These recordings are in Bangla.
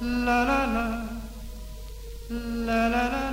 la la la la la la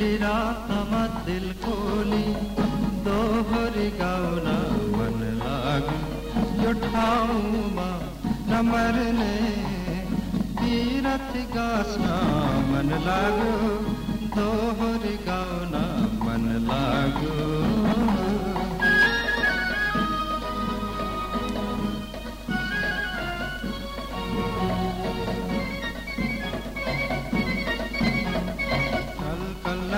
दिला अमा दिल खोली दोहरी गौना मन लाग यो ठाऊमा नमर मरने तीरथ गासना मन लागो दोहरी गौना मन लागू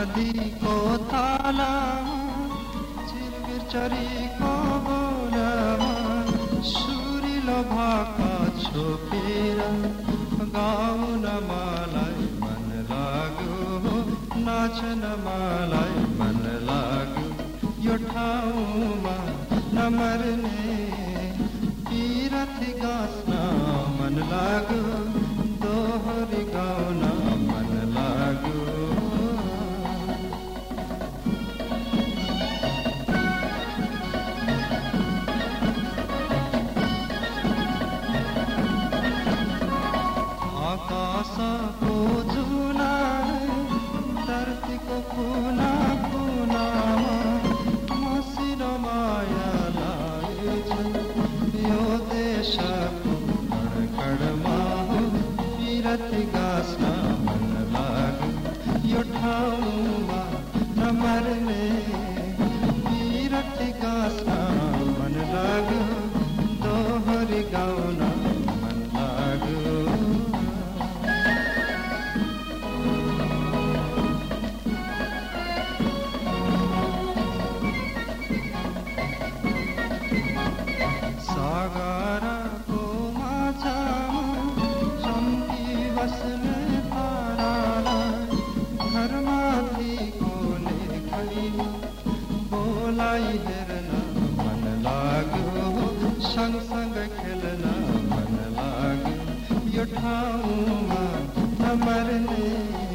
नदी को ताला চিরবির চরি কবলামান সুরিল ভাকা ছোকেরা গাউন মালাই মন লাগো নাচন মালাই মন লাগো यो ठाउँमा नमर्ने किरत गाँच्न मन लाग्यो को धरती को पूना पूना मनलाग सङ्ग् सङ्गना मनलागरी